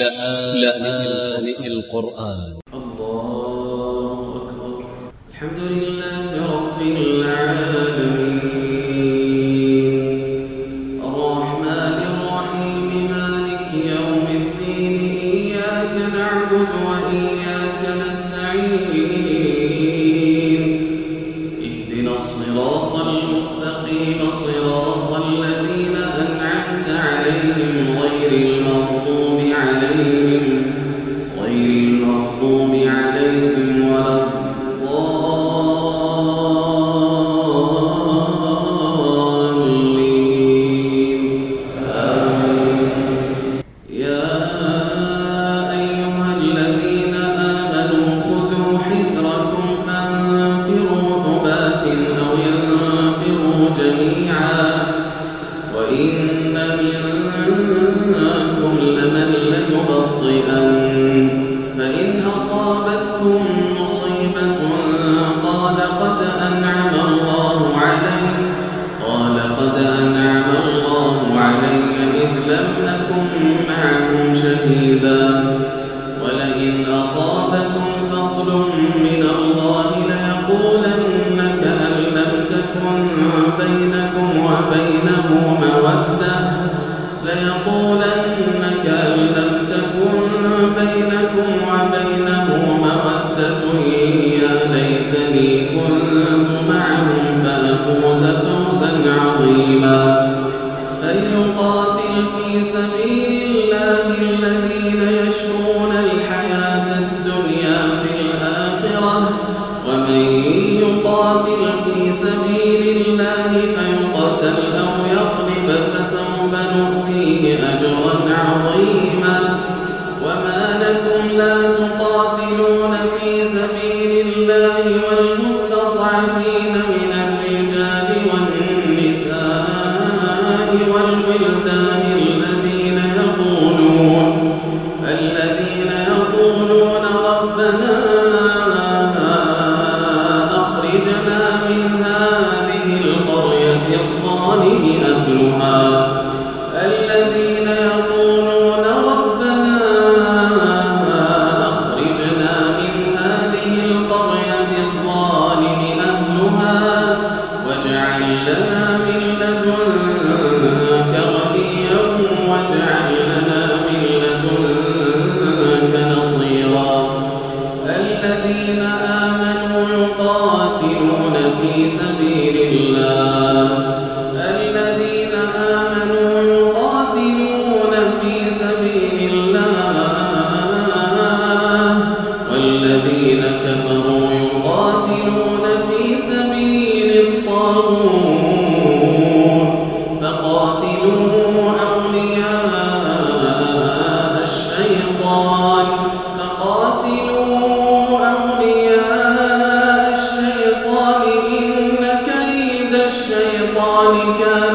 لآن, ل ل ه أكبر ا ل ح م الحمد لله رب ا ل ع ا ل م ي ن قولك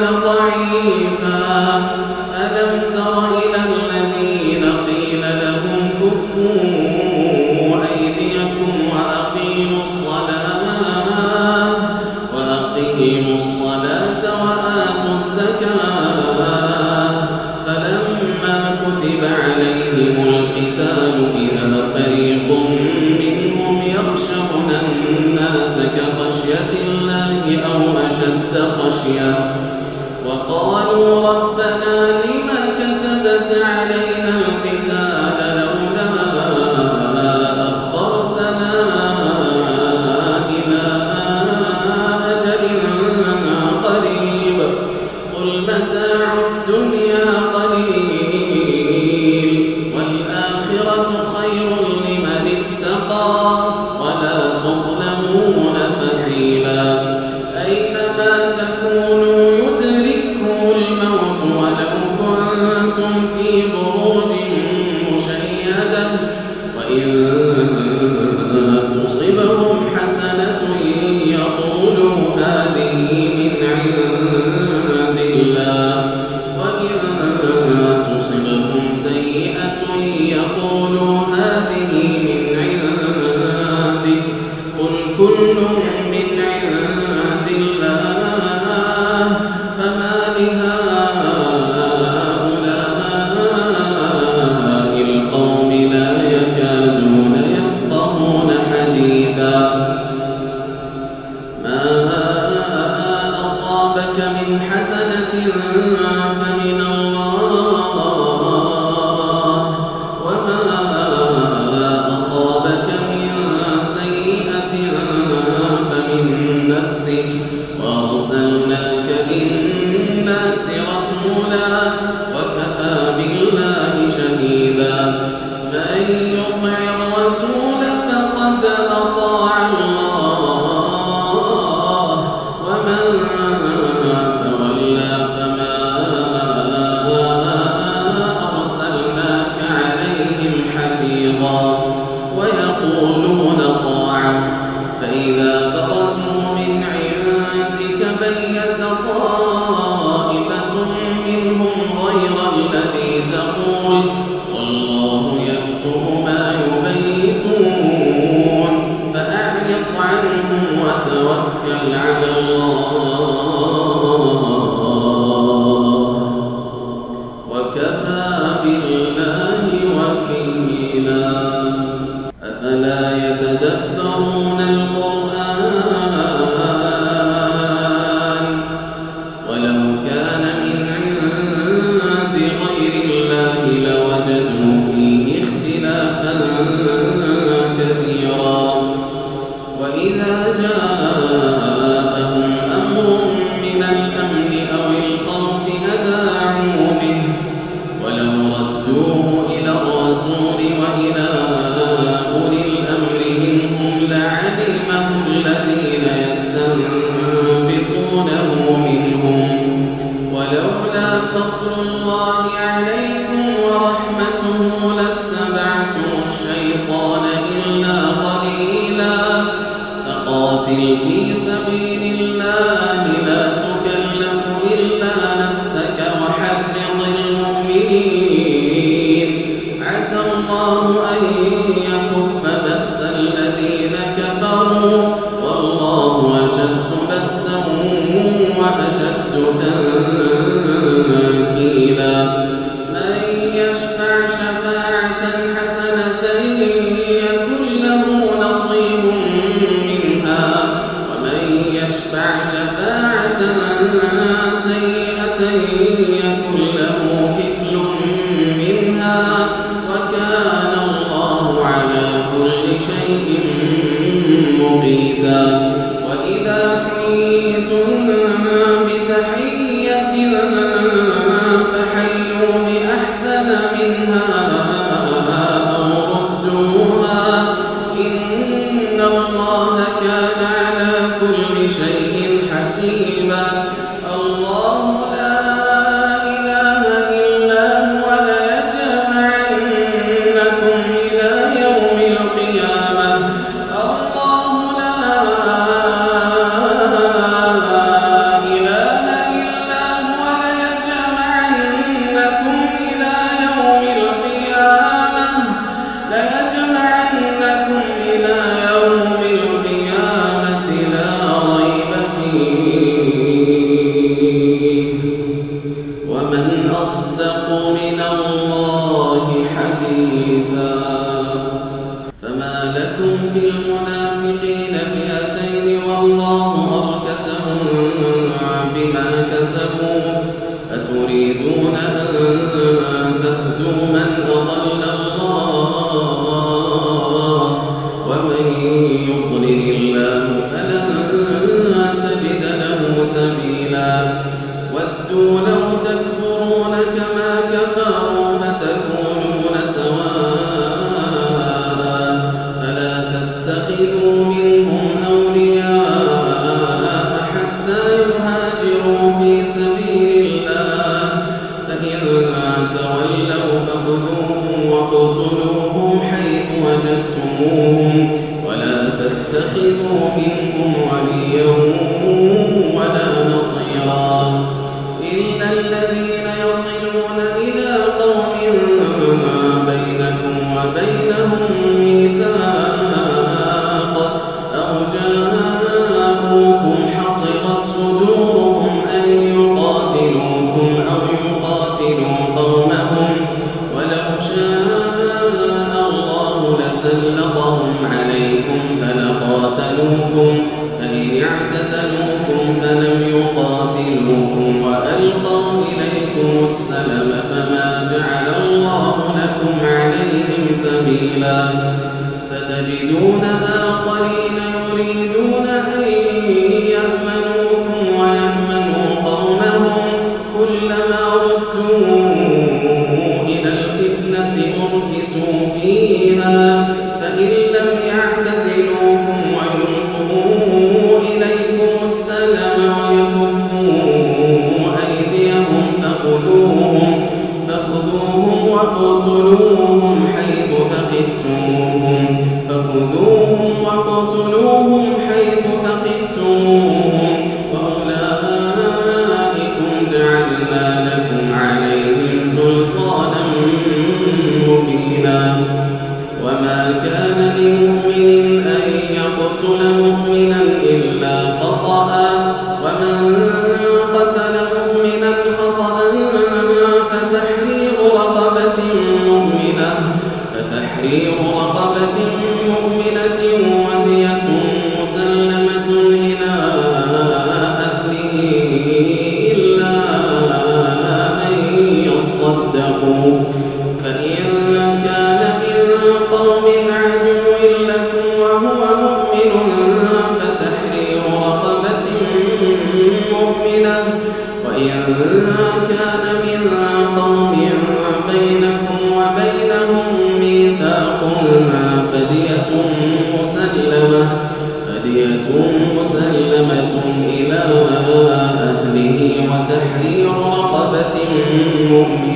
وسلم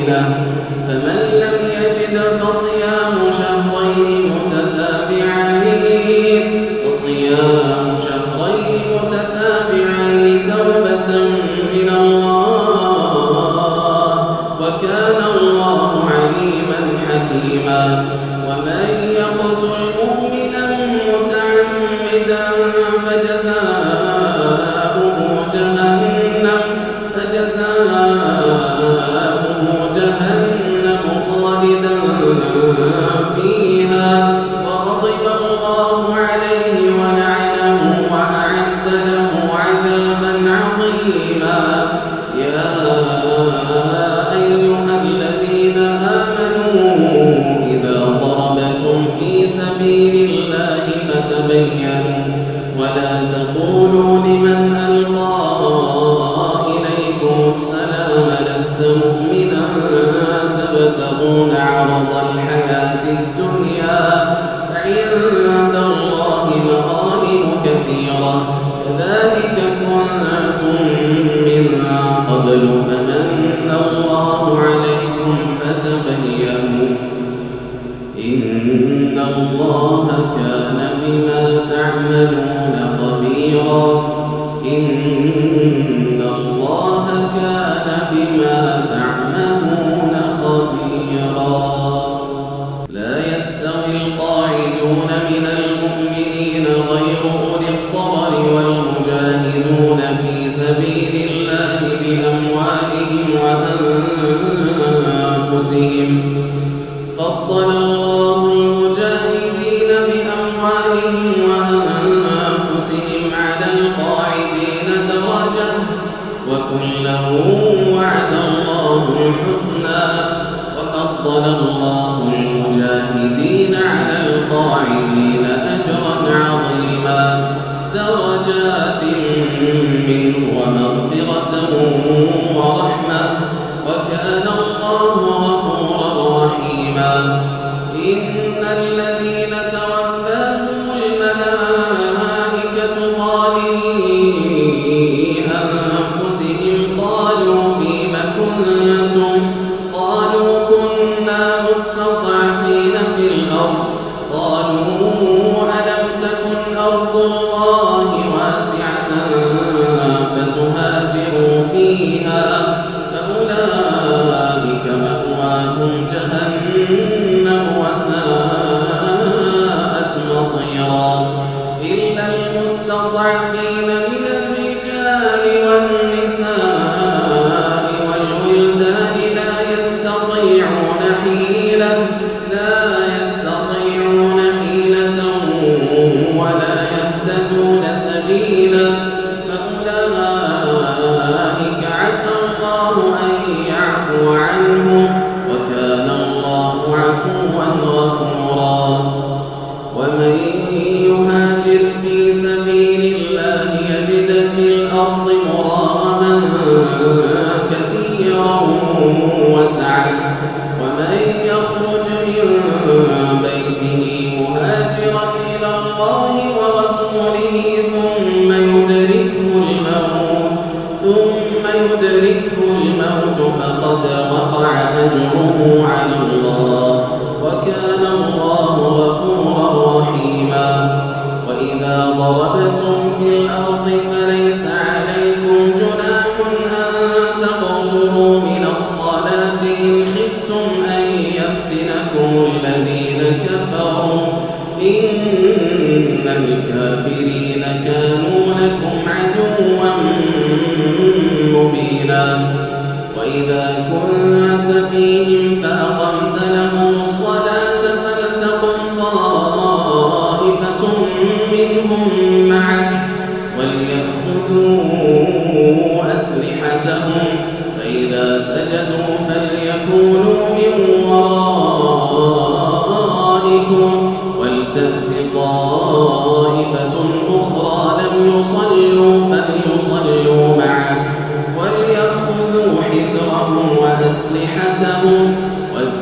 indah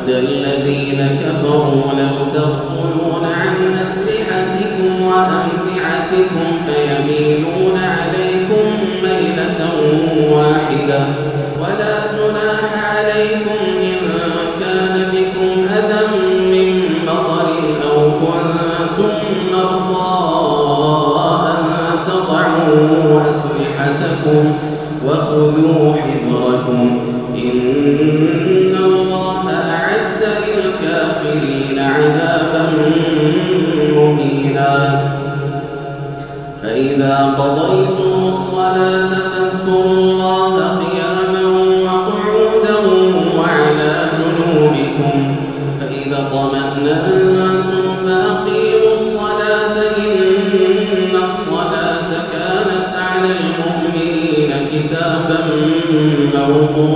ود الذين كفروا لو تغفلون يوم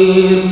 تعدلوا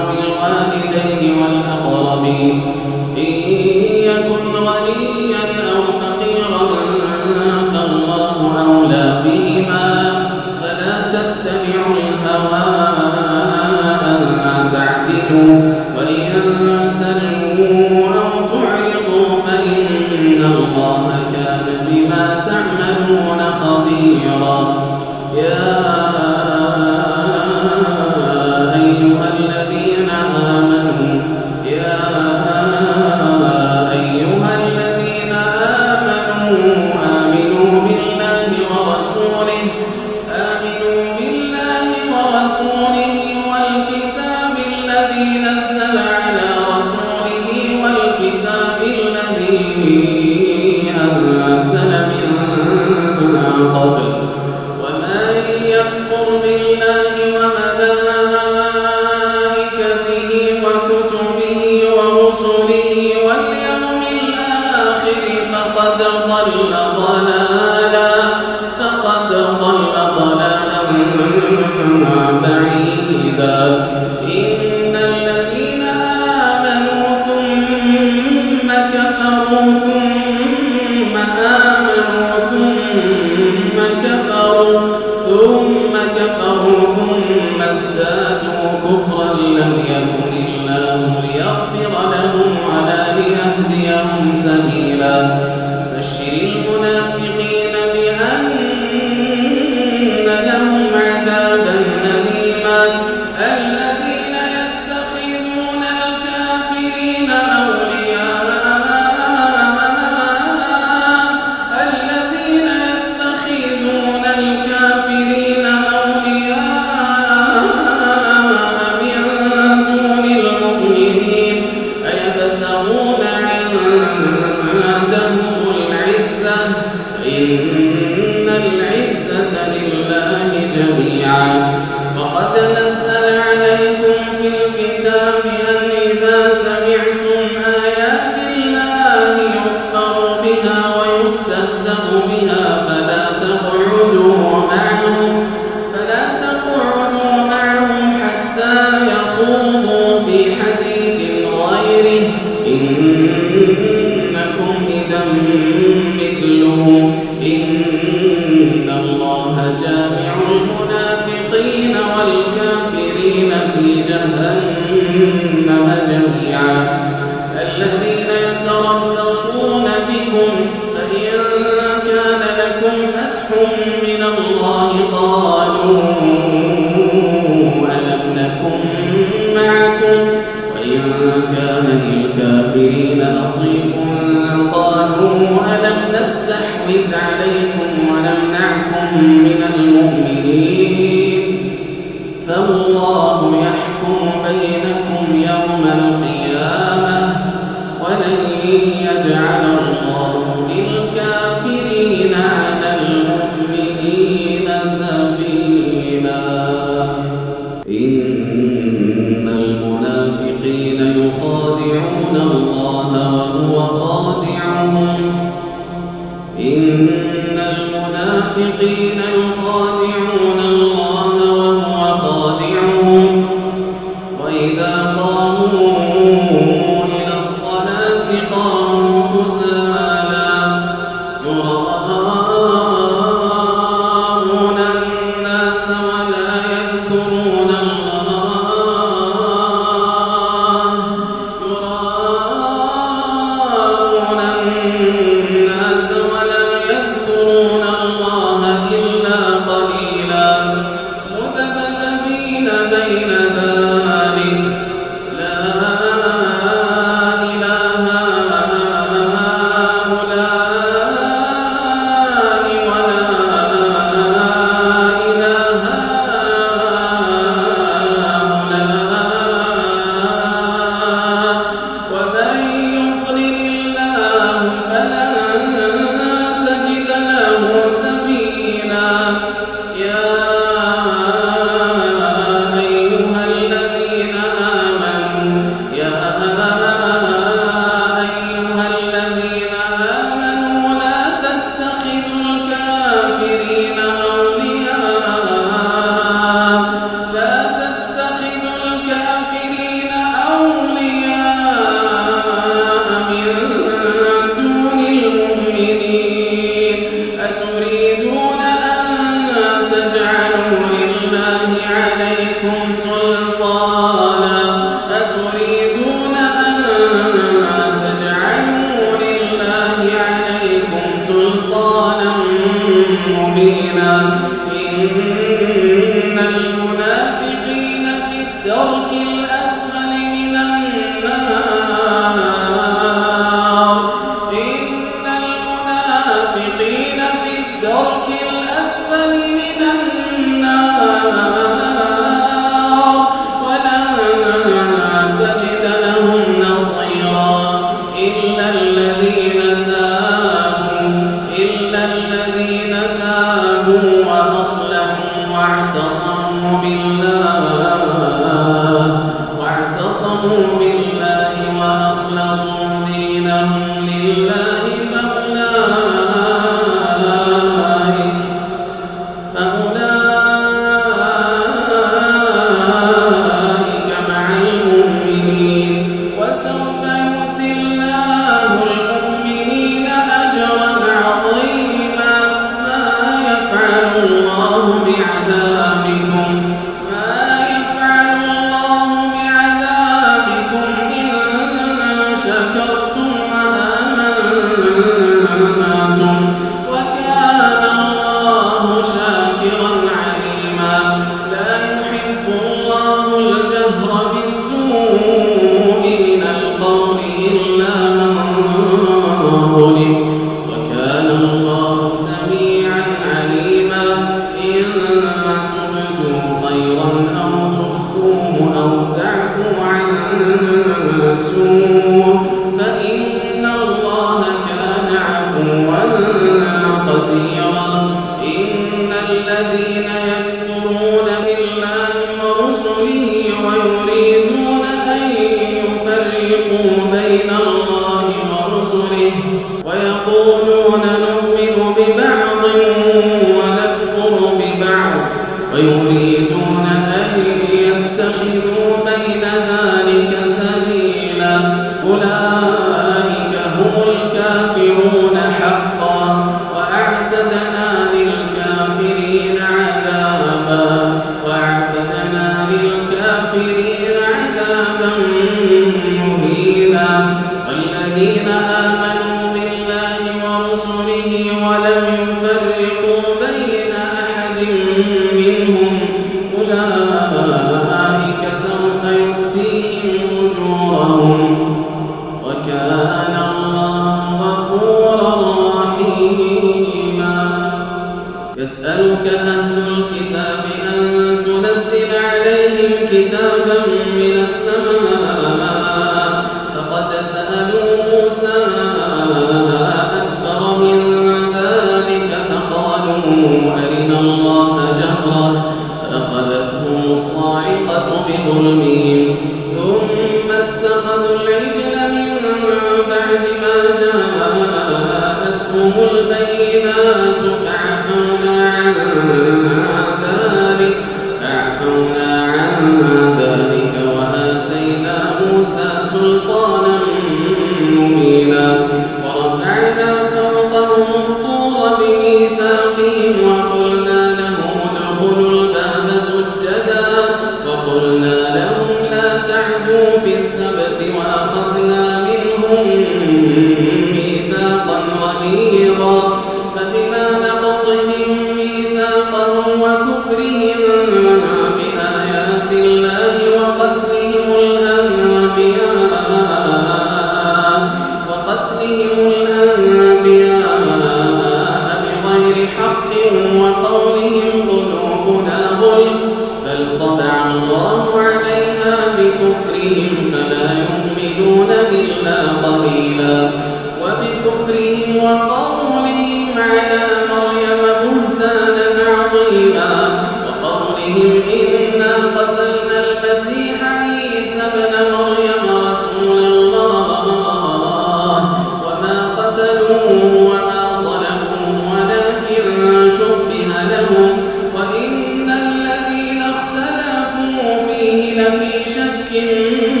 والأسباط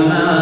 وعيسى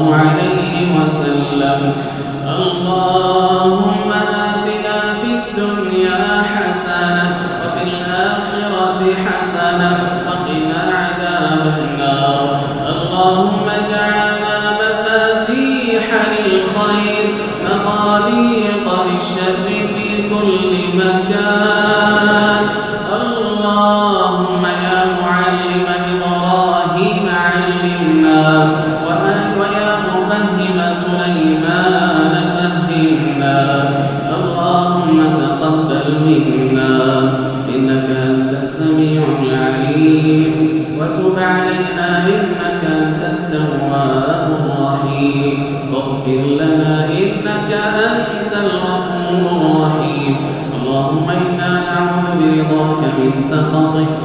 الله عليه وسلم. اللهم آتنا في الدنيا حسنة وفي الآخرة حسنة وقنا عذاب النار. اللهم اجعلنا مفاتيح للخير مغاليق للشر في كل من